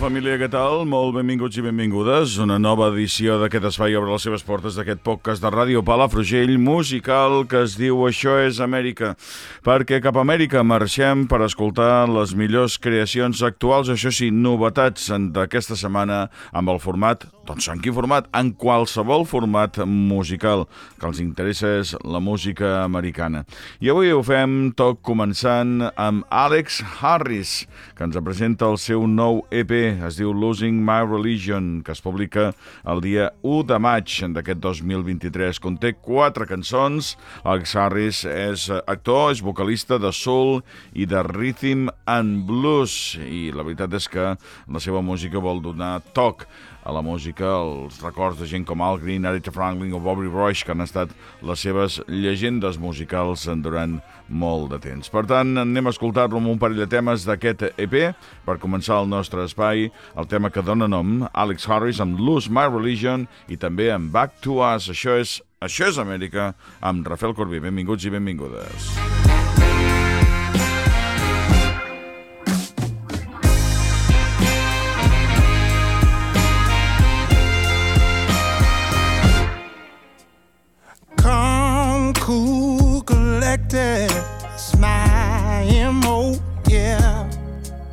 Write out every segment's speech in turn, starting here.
família, què tal? Molt benvinguts i benvingudes. Una nova edició d'aquest espai obre les seves portes d'aquest podcast de Ràdio Palafrugell musical que es diu Això és Amèrica. Perquè cap a Amèrica marxem per escoltar les millors creacions actuals, això sí, novetats d'aquesta setmana amb el format, doncs en quin format? En qualsevol format musical que els interessa és la música americana. I avui ho fem tot començant amb Alex Harris, que ens presenta el seu nou EP, es diu Losing My Religion, que es publica el dia 1 de maig d'aquest 2023. Conté quatre cançons. Alex Harris és actor, és vocalista de soul i de rhythm and blues, i la veritat és que la seva música vol donar toc a la música els records de gent com Al Green, Aretha Franklin o Bobby Roche, que han estat les seves llegendes musicals durant molt de temps. Per tant, anem a escoltar-lo amb un parell de temes d'aquest EP per començar el nostre espai, el tema que dona nom, Alex Harris amb Lose My Religion i també amb Back to Us. Això és, això és Amèrica amb Rafael Corbí. Benvinguts i benvingudes. Calm, cool, collected. It's my MO, yeah.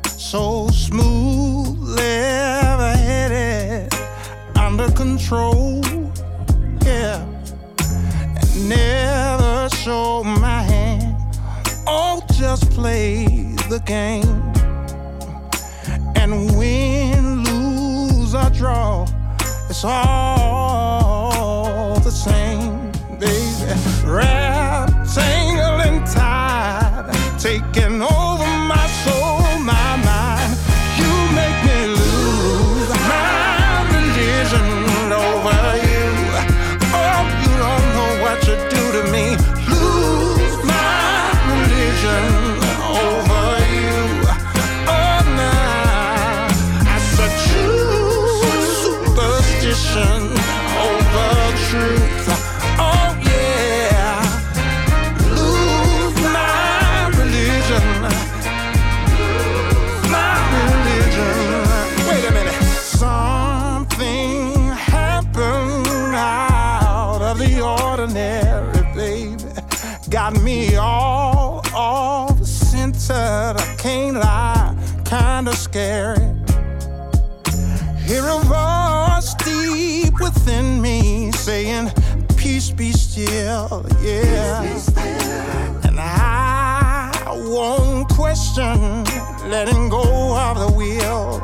So smooth, level headed, under control, yeah. And never show my hand. Oh, just play the game. And win, lose, or draw, it's all Red still, yeah. And I won't question letting go of the wheel.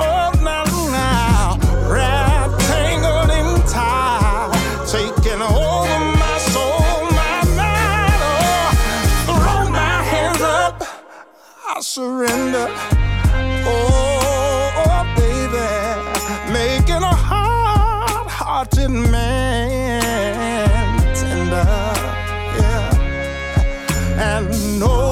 Oh, now, now, wrapped, tangled in tie, taking over my soul, my mind. Oh, throw my hands up, I surrender. Oh, oh, baby, making a hard-hearted man tender, yeah. And no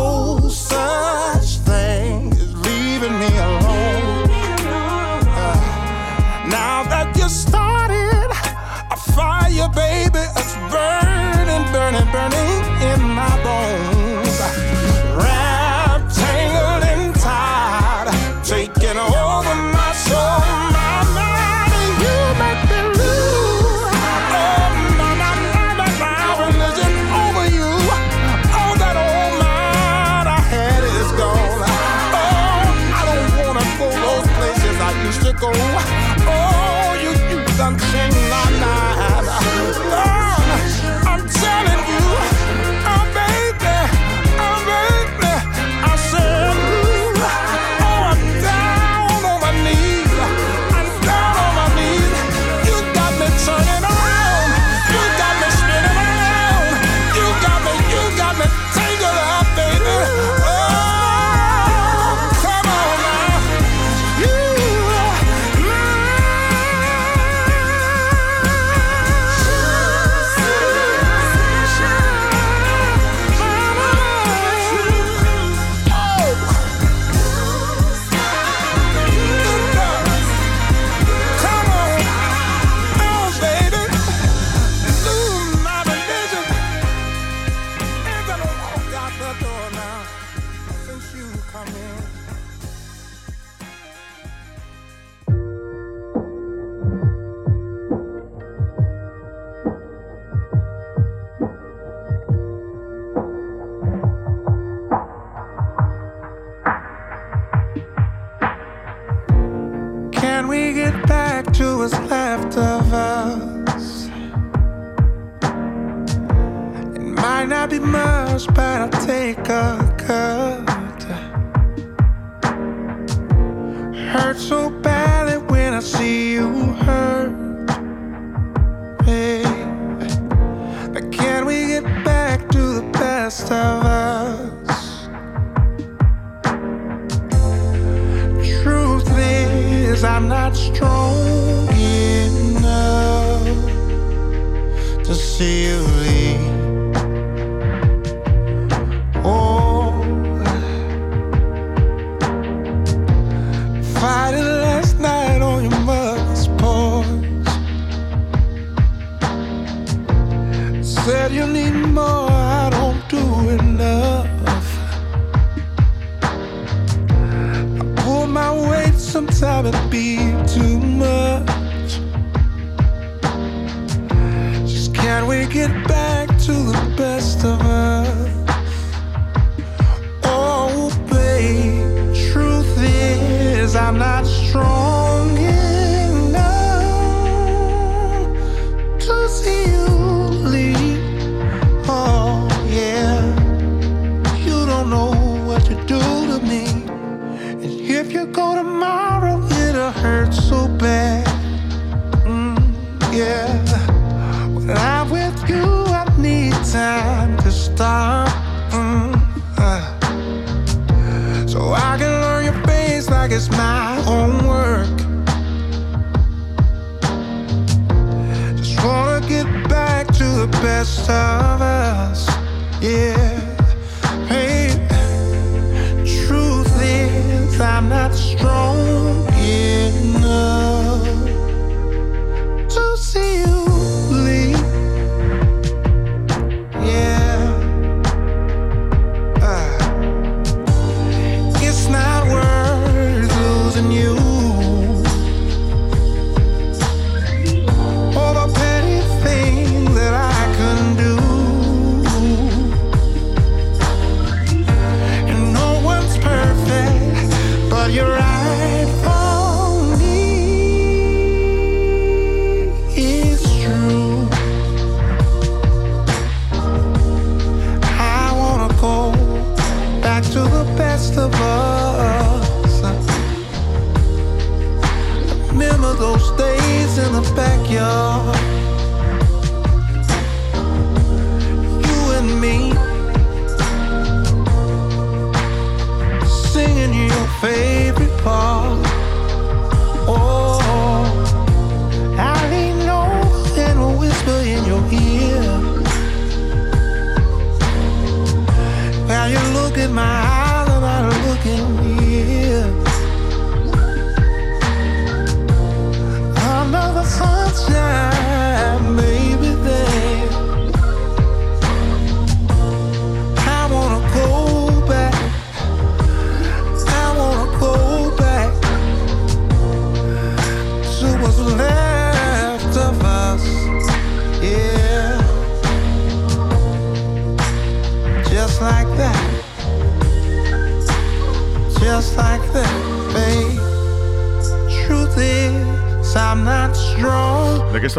America.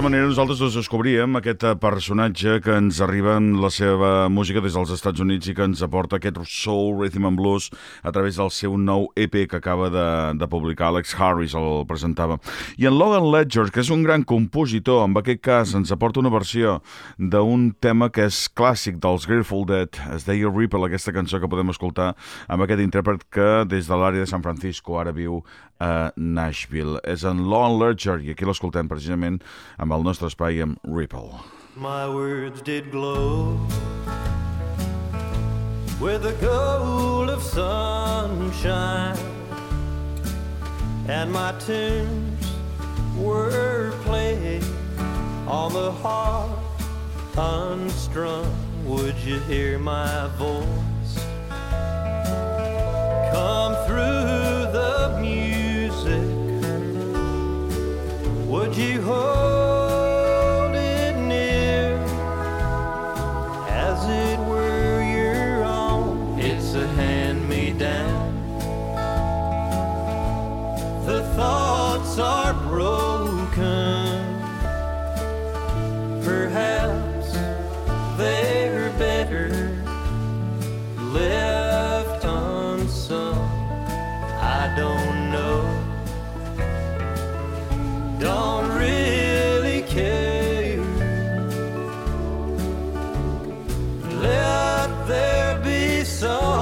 Manera nosaltres doncs, descobríem aquest eh, personatge que ens arriba en la seva música des dels Estats Units i que ens aporta aquest soul, rhythm and blues a través del seu nou EP que acaba de, de publicar. Alex Harris el presentava. I en Logan Ledger, que és un gran compositor, en aquest cas ens aporta una versió d'un tema que és clàssic dels Grateful Dead. Es deia Ripple, aquesta cançó que podem escoltar amb aquest intèrpret que des de l'àrea de San Francisco ara viu a Nashville. És en Logan Ledger i aquí l'escoltem precisament amb el nostre espai amb Ripple. My words did glow with the gold of sunshine, and my tunes were played on the harp unstrung. Would you hear my voice come through the music? Would you hold it near as it were your own? It's a hand me down. The thoughts are broken. Perhaps they're better left. don't really care. Let there be some.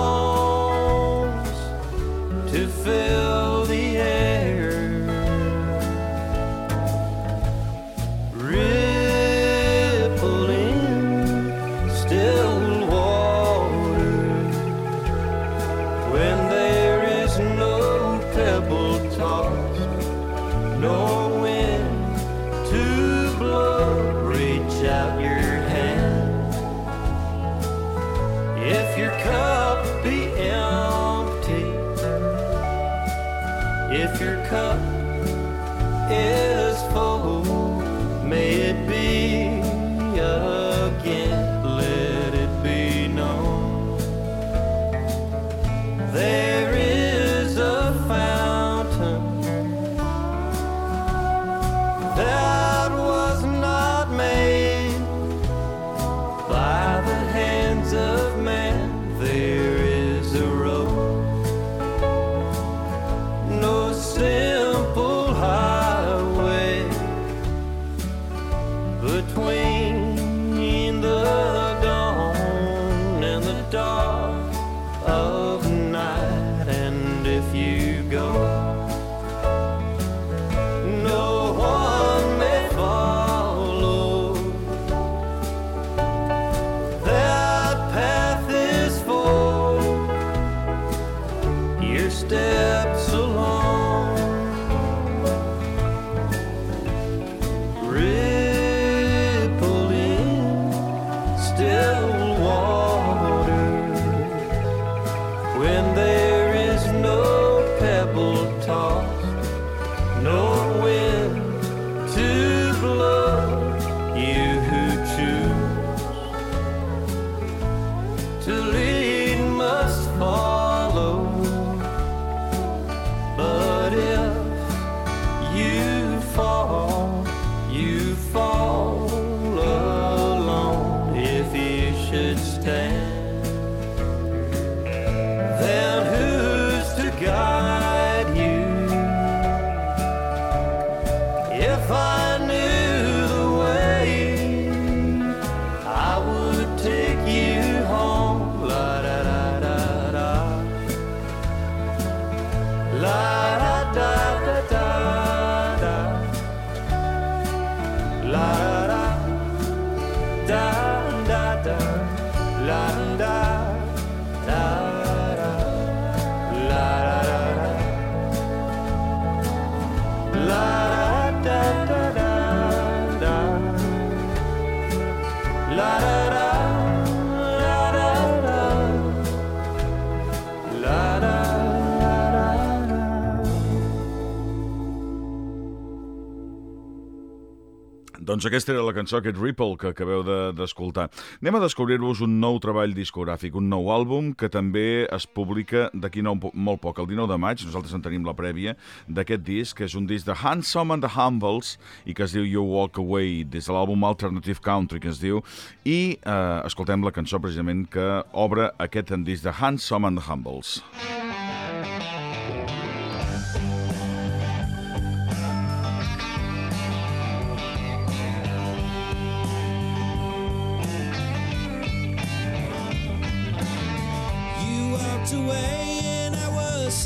Doncs aquesta era la cançó, aquest Ripple que acabeu de- d'escoltar. Anem a descobrir-vos un nou treball discogràfic, un nou àlbum que també es publica d'aquí no, molt poc, el 19 de maig, nosaltres en tenim la prèvia d'aquest disc, que és un disc de Handsome and the Humbles i que es diu You Walk Away, des de l'àlbum Alternative Country que es diu, i eh, escoltem la cançó precisament que obre aquest disc de Handsome and the Humbles. You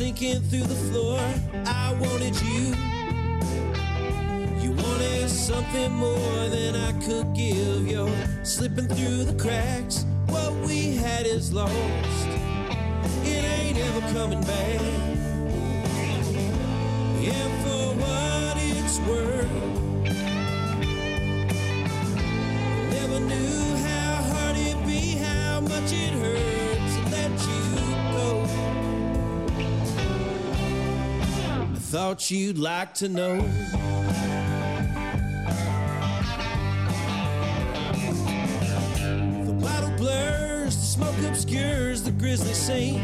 sinking through the floor. I wanted you. You wanted something more than I could give. You're slipping through the cracks. What we had is lost. It ain't ever coming back. And for what it's worth, never knew how hard it'd be, how much it hurt thought you'd like to know. The bottle blurs, the smoke obscures the grisly scene.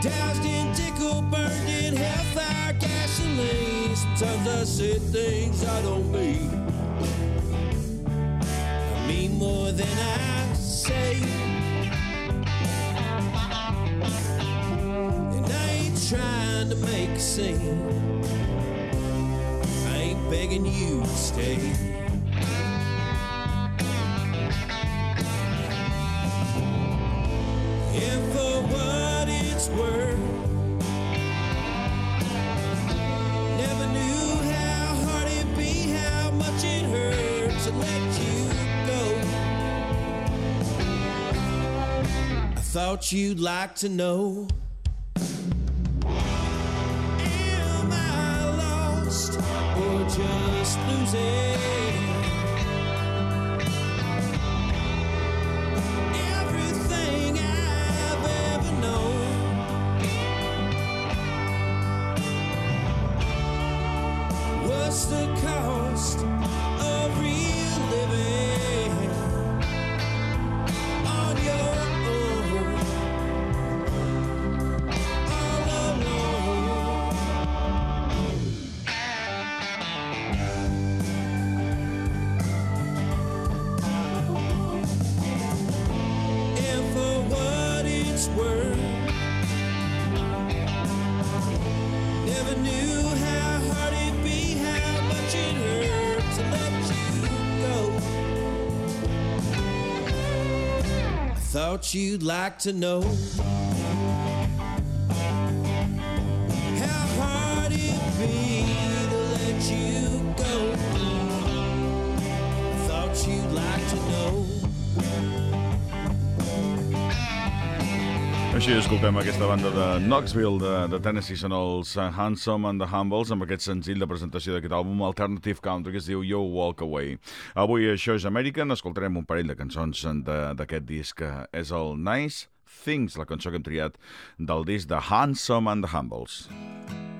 Doused in tickle, burned in hellfire gasoline. Sometimes I say things I don't mean. I mean more than I make a scene. I ain't begging you to stay. And for what it's worth, never knew how hard it'd be, how much it hurt to let you go. I thought you'd like to know. You'd like to know Així escoltem aquesta banda de Knoxville, de, de Tennessee, són els Handsome and the Humbles, amb aquest senzill de presentació d'aquest àlbum Alternative Country que es diu You Walk Away. Avui això és American, escoltarem un parell de cançons d'aquest disc, que és el Nice Things, la cançó que hem triat del disc de Handsome and the Humbles. I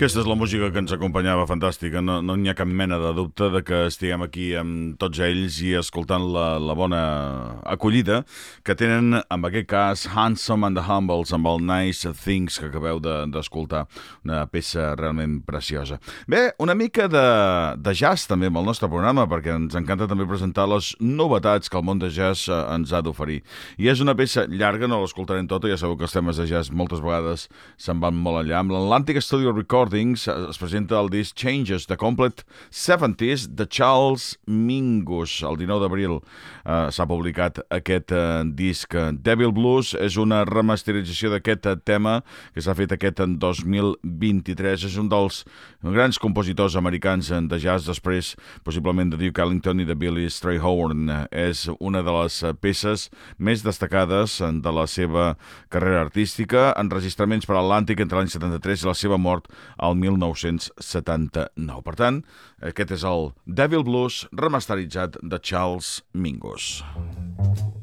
Aquesta és la música que ens acompanyava, fantàstica. No no n'hi ha cap mena de dubte de que estiguem aquí amb tots ells i escoltant la, la bona acollida que tenen, en aquest cas, Handsome and the Humbles, amb el Nice Things que acabeu d'escoltar. De, una peça realment preciosa. Bé, una mica de, de jazz també amb el nostre programa, perquè ens encanta també presentar les novetats que el món de jazz eh, ens ha d'oferir. I és una peça llarga, no l'escoltarem tota, ja sabeu que els temes de jazz moltes vegades se'n van molt allà. Amb l'Atlantic Studio Recordings eh, es presenta el disc Changes, The Complete 70s de Charles Mingus. El 19 d'abril eh, s'ha publicat aquest eh, disc. Devil Blues és una remasterització d'aquest eh, tema que s'ha fet aquest en 2023. És un dels grans compositors americans de jazz després, possiblement de Duke Ellington i de Billy Strayhorn. És una de les peces més destacades de la seva carrera artística, enregistraments per Atlàntic entre l'any 73 i la seva mort al 1979. Per tant, aquest és el Devil Blues remasteritzat de Charles Mingus. Devil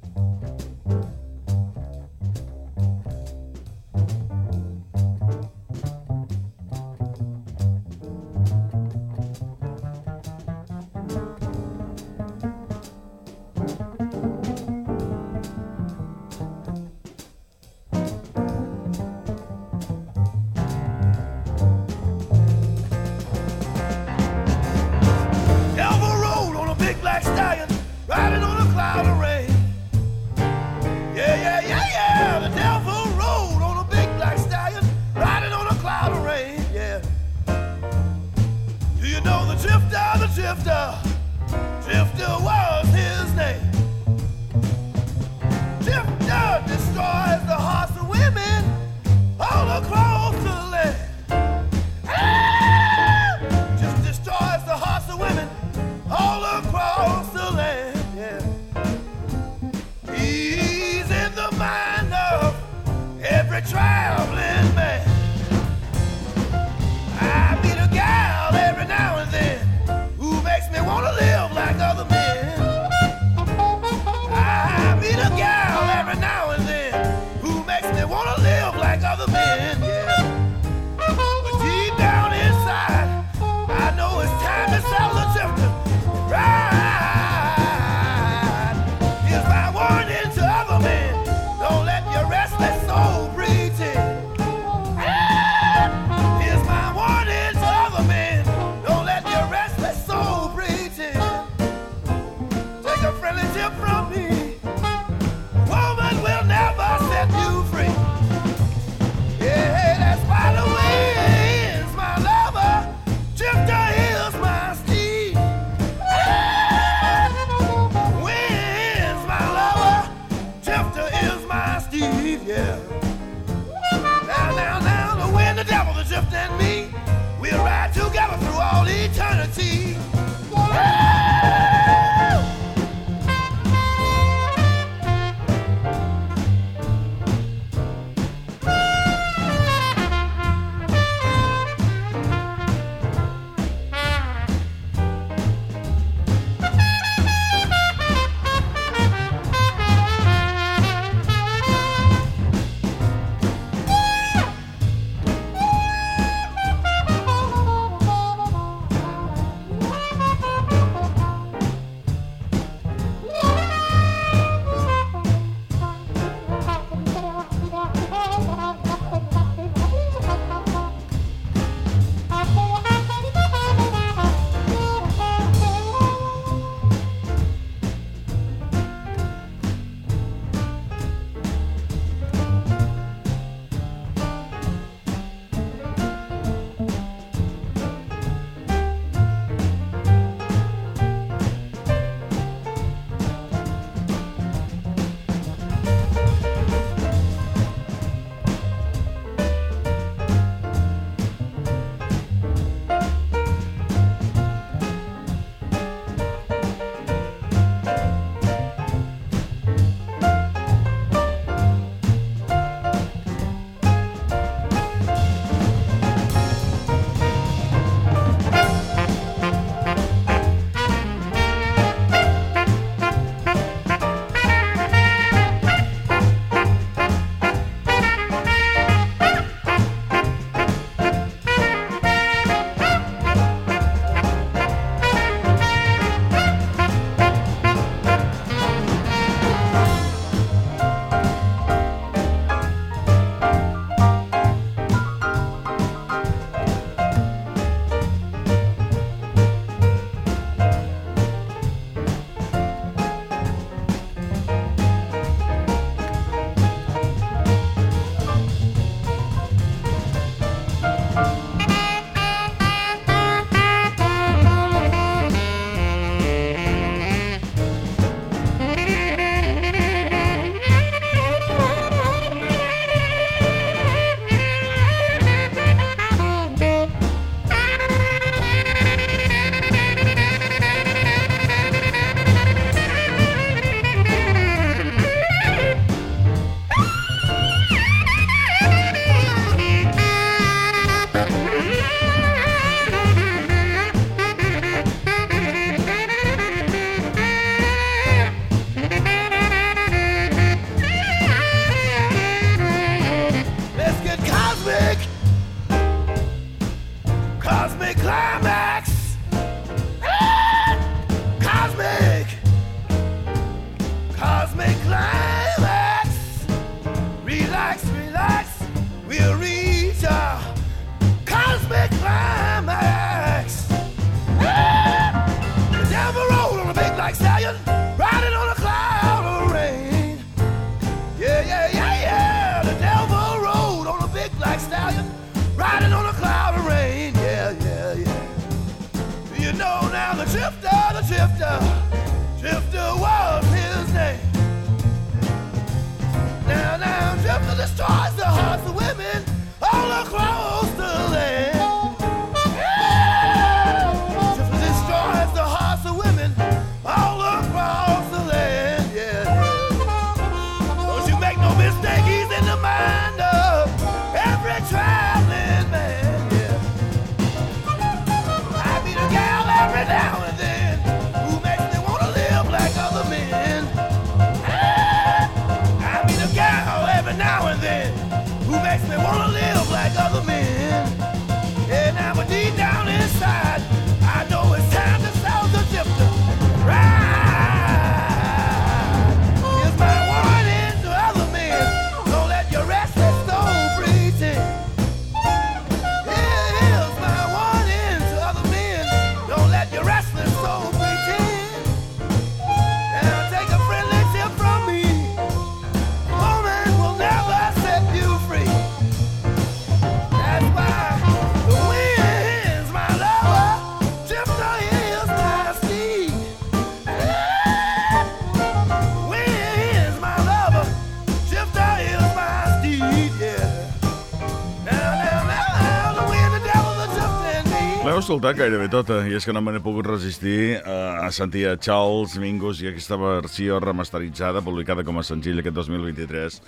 escoltat gairebé tota, i és que no me n'he pogut resistir eh, a sentir a Charles Mingus i aquesta versió remasteritzada, publicada com a senzill aquest 2023,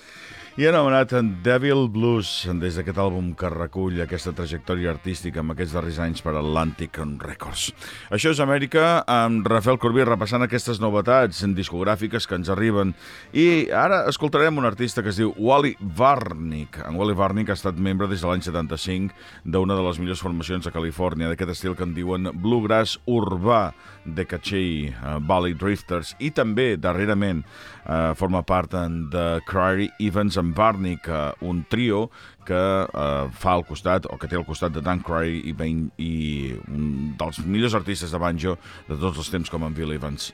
i anomenat Devil Blues, des d'aquest àlbum que recull aquesta trajectòria artística amb aquests darrers anys per Atlantic Records. Això és Amèrica, amb Rafael Corbí repassant aquestes novetats discogràfiques que ens arriben. I ara escoltarem un artista que es diu Wally Varnick. En Wally Varnick ha estat membre des de l'any 75 d'una de les millors formacions de Califòrnia, d'aquest estil que en diuen bluegrass urbà de Cachey, uh, Valley Drifters, i també, darrerament, uh, forma part de Crary Evans and Varnick, uh, un trio que uh, fa al costat, o que té al costat de Dan Crary i, ben, i un dels millors artistes de banjo de tots els temps com en Bill Evans.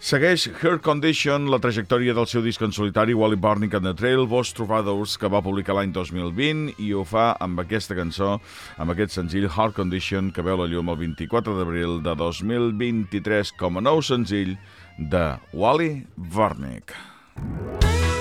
Segueix Her Condition, la trajectòria del seu disc en solitari Wally Barnick and the Trail, Vos Trobadors, que va publicar l'any 2020 i ho fa amb aquesta cançó, amb aquest senzill Heart Condition, que veu la llum el 24 d'abril de 2023 com a nou senzill de Wally Barnick. The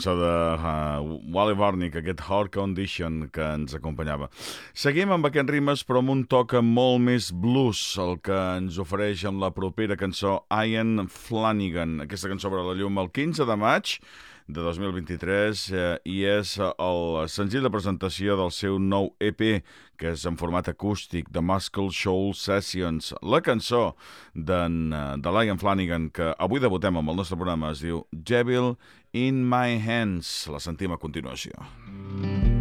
cançó de uh, Wally Barnick, aquest Heart Condition que ens acompanyava. Seguim amb aquest rimes, però amb un toc molt més blues, el que ens ofereix amb la propera cançó Ian Flanagan. Aquesta cançó veurà la llum el 15 de maig de 2023 eh, i és el senzill de presentació del seu nou EP que és en format acústic de Muscle Shoal Sessions. La cançó de Lion Flanagan que avui debutem amb el nostre programa es diu Devil in My Hands. La sentim a continuació. Oh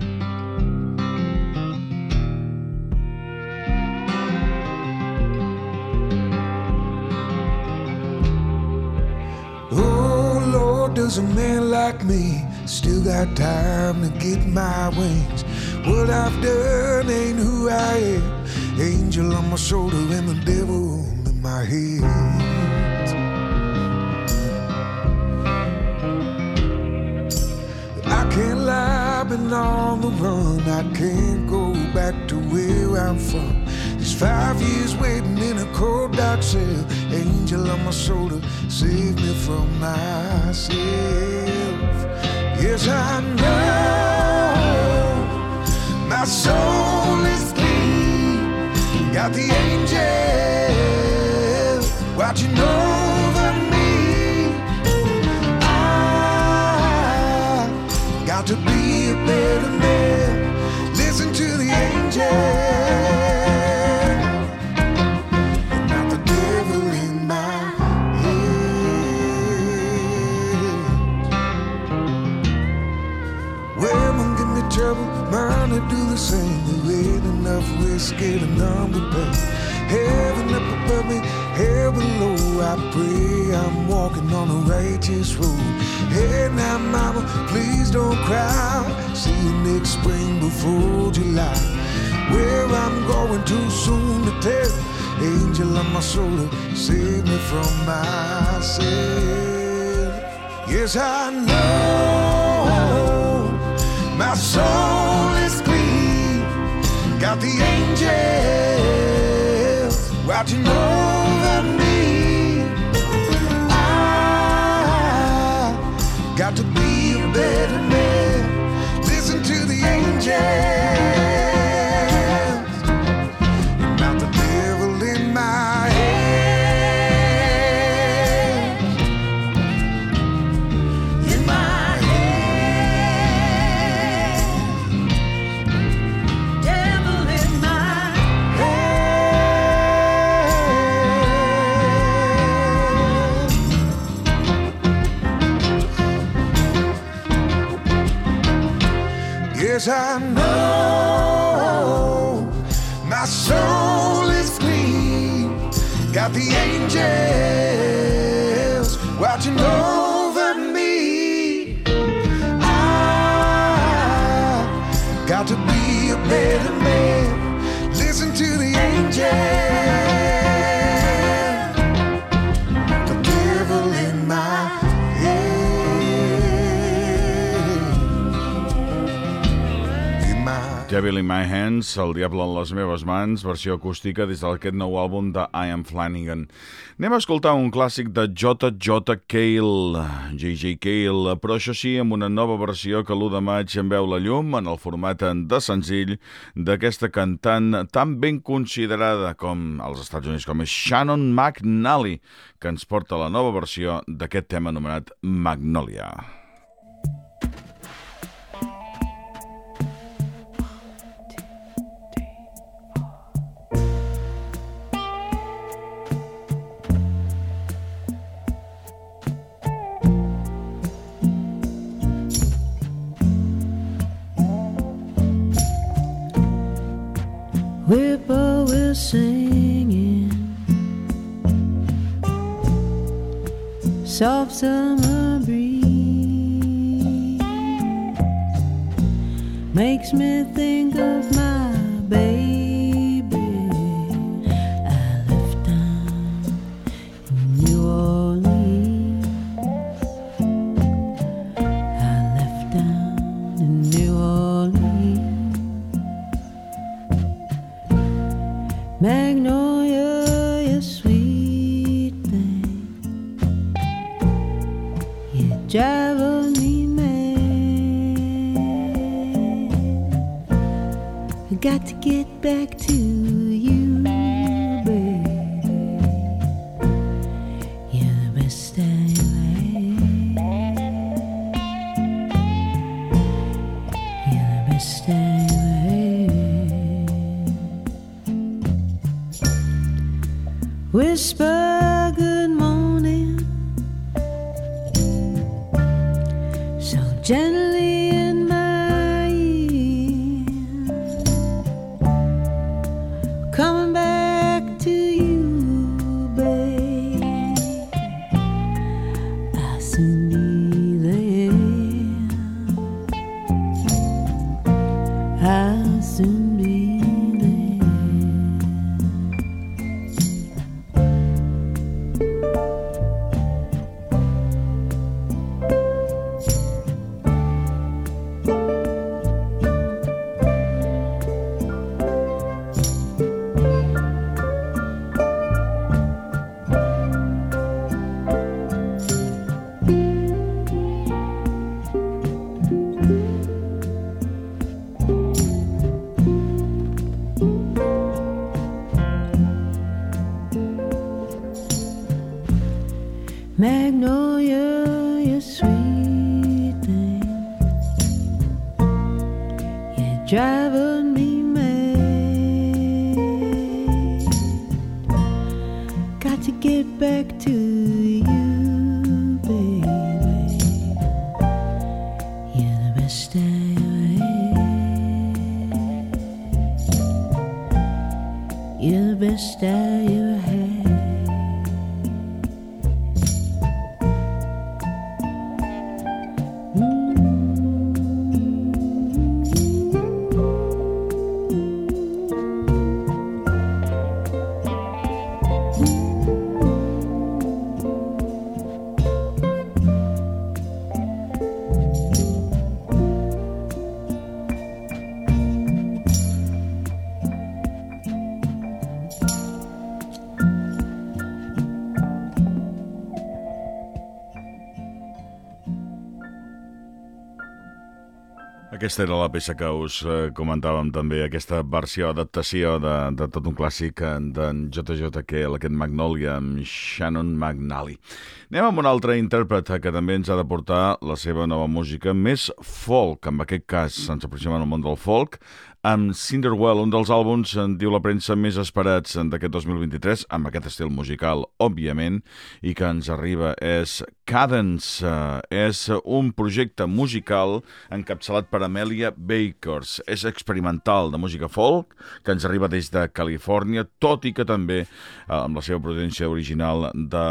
Does a man like me still got time to get my wings? What I've done ain't who I am. Angel on my shoulder and the devil in my hands. I can't lie, been on the run. I can't go back to where I'm from. These five years waiting in a cold dark cell. Angel on my shoulder, save me from myself. Yes, I know my soul is clean. Got the angels watching over me. I got to be a better man. Listen to the angels. To do the same. There ain't enough whiskey to numb the pain. Heaven up above me, hell below. I pray I'm walking on a righteous road. Hey now, mama, please don't cry. See you next spring before July. Where I'm going too soon to tell. Angel on my shoulder, save me from myself. Yes, I know my soul. Got the angels watching over me. I got to be a better man. Listen to the angels. I know my soul is clean. Got the angels watching over Devil in My Hands, El Diable en les meves mans, versió acústica des d'aquest nou àlbum de I Am Flanagan. Anem a escoltar un clàssic de J.J. Cale, J.J. Cale, però això sí, amb una nova versió que l'1 de maig en veu la llum en el format de senzill d'aquesta cantant tan ben considerada com als Estats Units com és Shannon McNally, que ens porta la nova versió d'aquest tema anomenat Magnolia. Whippoorwill singing, soft summer breeze makes me think of my baby. Magnolia, you sweet thing. You drive me mad. I got to get back to to get back to Aquesta era la peça que us eh, comentàvem també, aquesta versió, adaptació de, de tot un clàssic eh, d'en JJ aquest Magnolia, amb Shannon McNally. Anem amb un altre intèrpret que també ens ha de portar la seva nova música, més folk, en aquest cas ens aproximem al món del folk, amb Cinderwell, un dels àlbums, en diu la premsa, més esperats d'aquest 2023, amb aquest estil musical, òbviament, i que ens arriba és Cadence, eh, és un projecte musical encapçalat per Amelia Bakers. És experimental de música folk, que ens arriba des de Califòrnia, tot i que també, eh, amb la seva prudència original de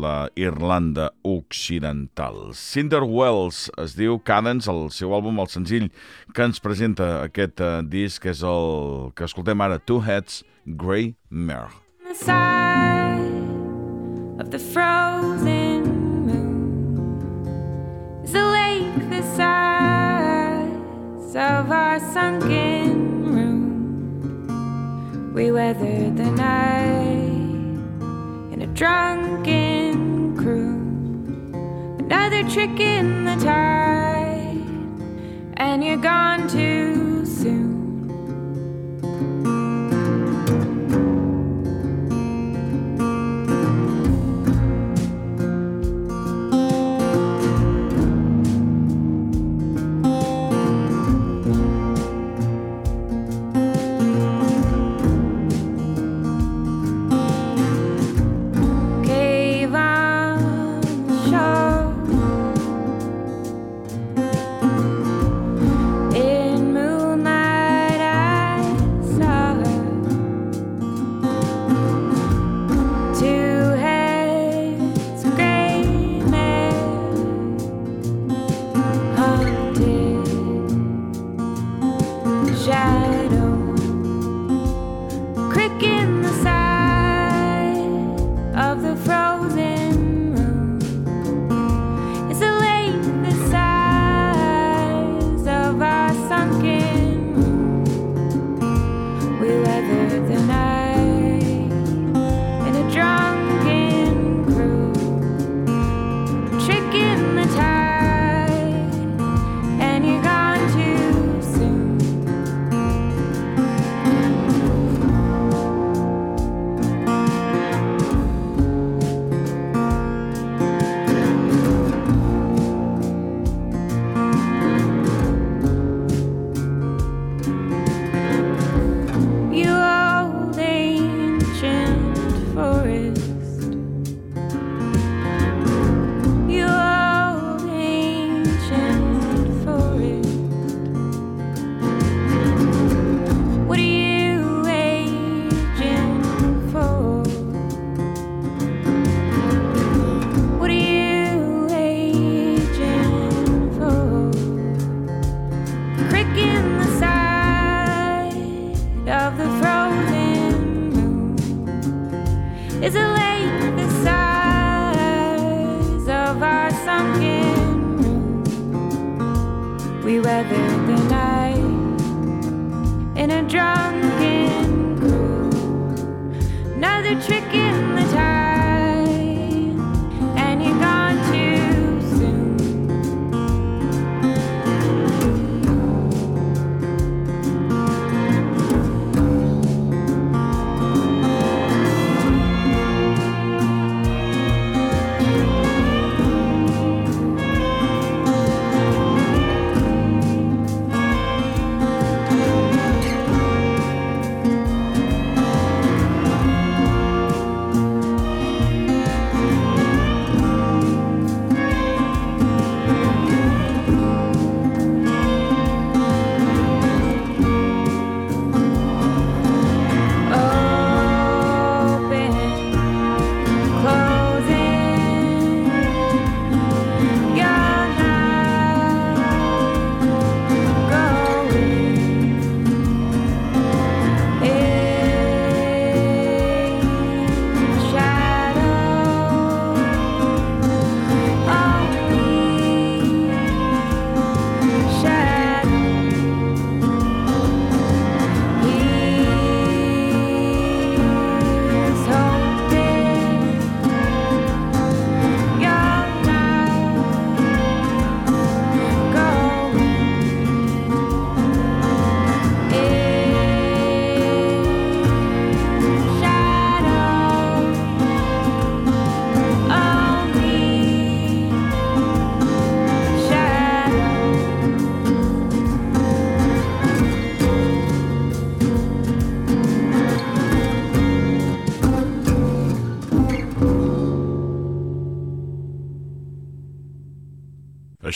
la Irlanda Occidental. Cinderwells es diu Cadence, el seu àlbum, el senzill que ens presenta aquest uh, disc és el que escoltem ara, Two Heads, Grey Mare. the side of the frozen moon is a lake the size of our sunken room. We weathered the night in a drunken. Another trick in the tide, and you're gone too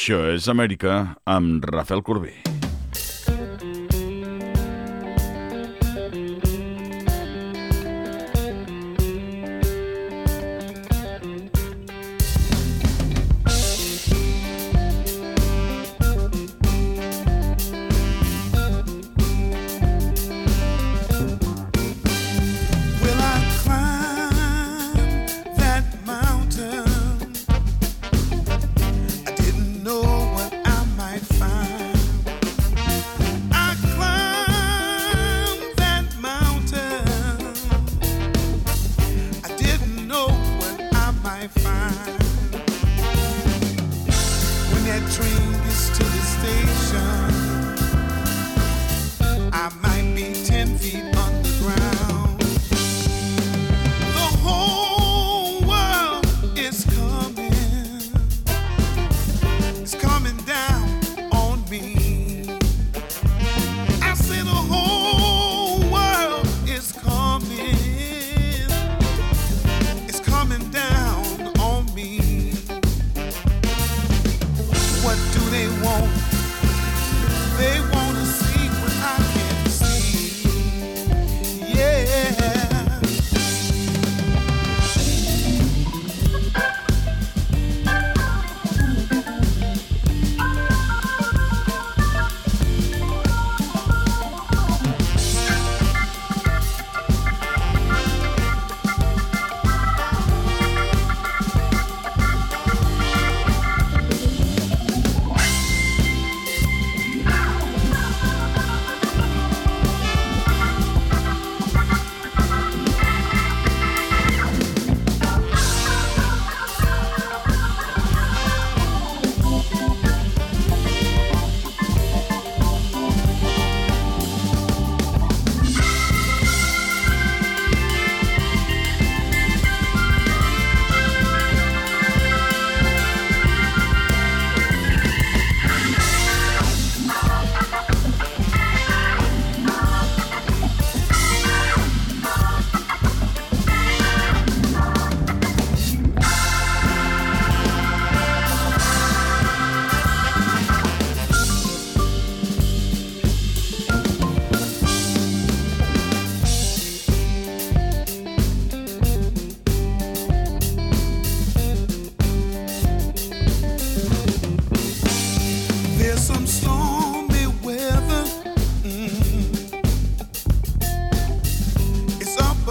Això és Amèrica amb Rafael Corbí.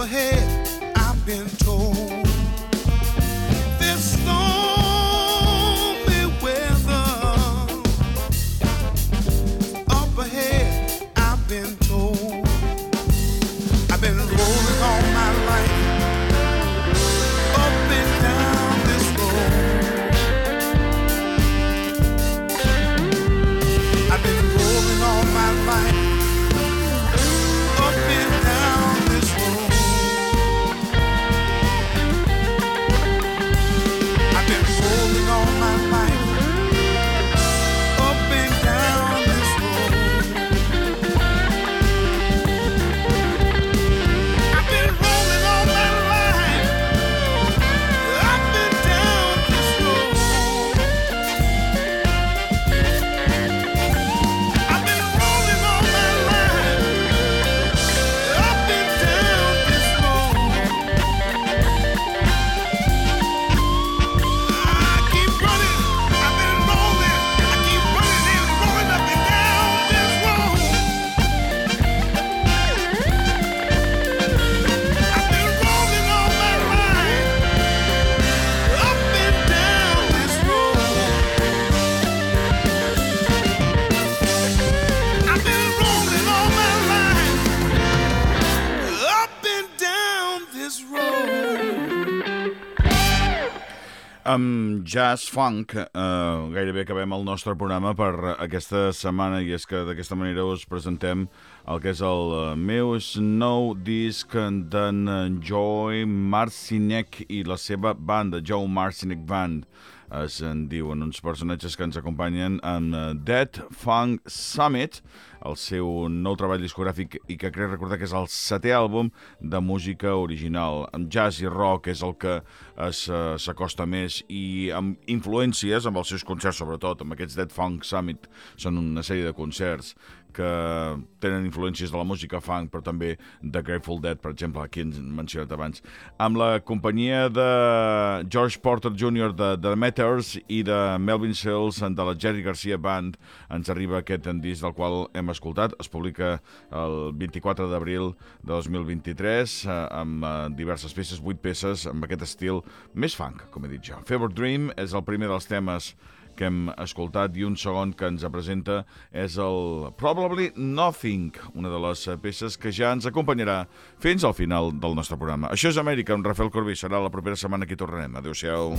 I've been told. Jazz funk, eh, gairebé acabem el nostre programa per aquesta setmana i és que d'aquesta manera us presentem el que és el eh, meu Snow Disc d'en Joy Marcinek i la seva banda, Joe Marcinek Band es en diuen uns personatges que ens acompanyen en eh, Dead Funk Summit, el seu nou treball discogràfic i que crec recordar que és el setè àlbum de música original. Amb jazz i rock és el que eh, s'acosta més i amb influències, amb els seus concerts sobretot, amb aquests Dead Funk Summit, són una sèrie de concerts que tenen influències de la música funk, però també de Grateful Dead, per exemple, aquí ens mencionat abans. Amb la companyia de George Porter Jr. de, de Meters i de Melvin Sills de la Jerry Garcia Band ens arriba aquest disc del qual hem escoltat. Es publica el 24 d'abril de 2023 eh, amb eh, diverses peces, 8 peces, amb aquest estil més funk, com he dit jo. Fever Dream és el primer dels temes que hem escoltat i un segon que ens presenta és el Probably Nothing, una de les peces que ja ens acompanyarà fins al final del nostre programa. Això és Amèrica, amb Rafael Corbí. Serà la propera setmana que hi tornarem. Adéu-siau.